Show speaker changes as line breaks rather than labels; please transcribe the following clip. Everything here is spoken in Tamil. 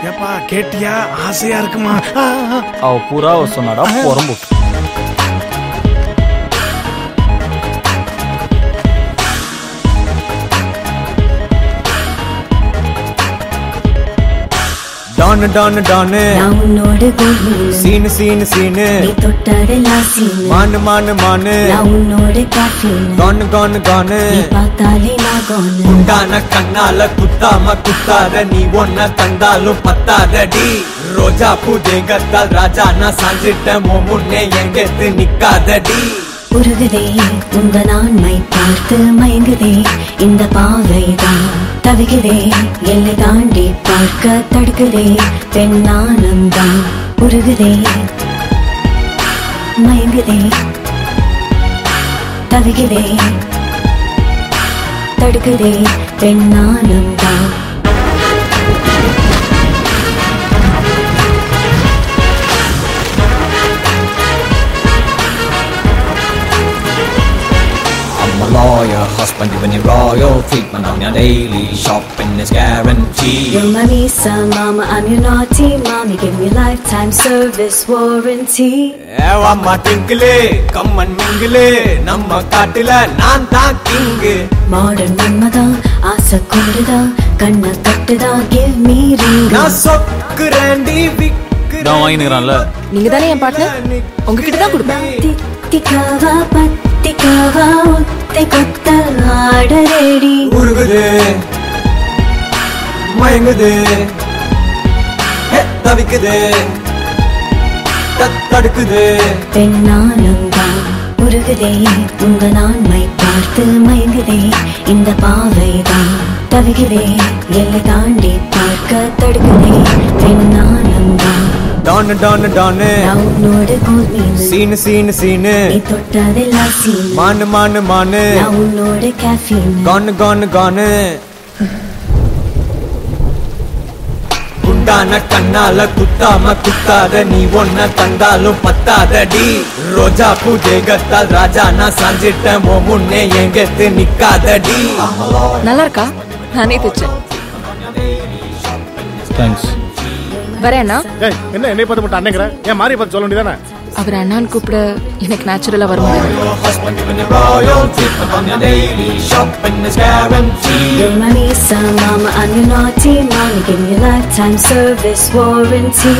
என்னப்பா கேட்டியா? ஆசையா இருக்குமா.
அவ புறாவை சொன்னாடா புறம்போக்கு
டானு டானு டானு.
உன்னோட
சீனு சீனு சீனு.
நீ தொட்டதெல்லாம் சீனு.
மானு மானு மானு.
உன்னோட
கானு கானு கானு.
பார்த்தாலே நான் கோனு
உண்டான கண்ணால குத்தாம குத்தாத நீ ஒன்ன தந்தாலும் பத்தாதடி. ரோஜா பூ தேங்கத்தால் ராஜா நான் சாஞ்சிட்ட மோ முன்னே எங்கெத்து நிக்காதடி.
உருகுதே. உந்த நான்மை பார்த்து மயங்குதே. இந்த பாவைதான் தவிக்குதே. எல்லை தாண்டி பார்க்க தடுக்குதே. பெண்ணானந்தான் உருகுதே. மயங்குதே. தவிக்குதே. தடுக்குதே. பெண்ணானந்தான்
lawyer, husband giving you royal treatment on your daily shopping is guaranteed.
You're my Misa, mama, I'm your naughty mommy. Give me lifetime service warranty.
ஏவாம்மா டிங்கிளே கம்மன் மிங்கிளே நம்ம காட்டுல நான் தான் கிங்கு
மாடர்ன் மன்மதா ஆசை கொண்டுதா கண்ணை கட்டுதா கிவ் மீ ரிங்
நான் சொக்குறேன்டி விக்குறேன்
வாங்கினுறான்ல
நீங்க தானே என் பார்ட்னர் உங்ககிட்ட தான் கொடுப்பேன்
தித்திக்காவா பத்திக்காவா ஒத்தை கொத்த ஆடரேடி
உருகுது மயங்குது தவிக்குது தடுக்குது.
பெண்ணானந்தான் உருகுதே உங்க நான்மை பார்த்து மயங்குதே இந்த பாவைதான் தவிகுதே எல்லை தாண்டி பார்க்க தடுக்குதே பெண்ணானந்தான்
டானு டானு டானு சீனு சீனு சீனு.
நீ தொட்டதெல்லாம் சீனு.
மானு மானு மானு. கானு கானு கானு. குண்டான கண்ணால குத்தாம குத்தாத நீ ஒன்ன தந்தாலும் பத்தாதடி. ரோஜா பூ தேகத்தால் ராஜா நான் சாஞ்சிட்ட மோ முன்னே எங்கத்து நிக்காதடி.
நல்லா இருக்கா நானே தைச்சேன்.
தேங்க்ஸ்
வரேன் அண்ணா
ஏய் என்ன என்னை பார்த்து மட்டும் அண்ணங்கிற ஏன் மாறி பார்த்து சொல்ல வேண்டியதானே
அவர் அண்ணான்னு கூப்பிட எனக்கு நேச்சுரலா வர முடியாது
Husband giving you royal treatment on your daily shopping is.
You're Lisa, mama, I'm your naughty mommy. Give me lifetime service warranty.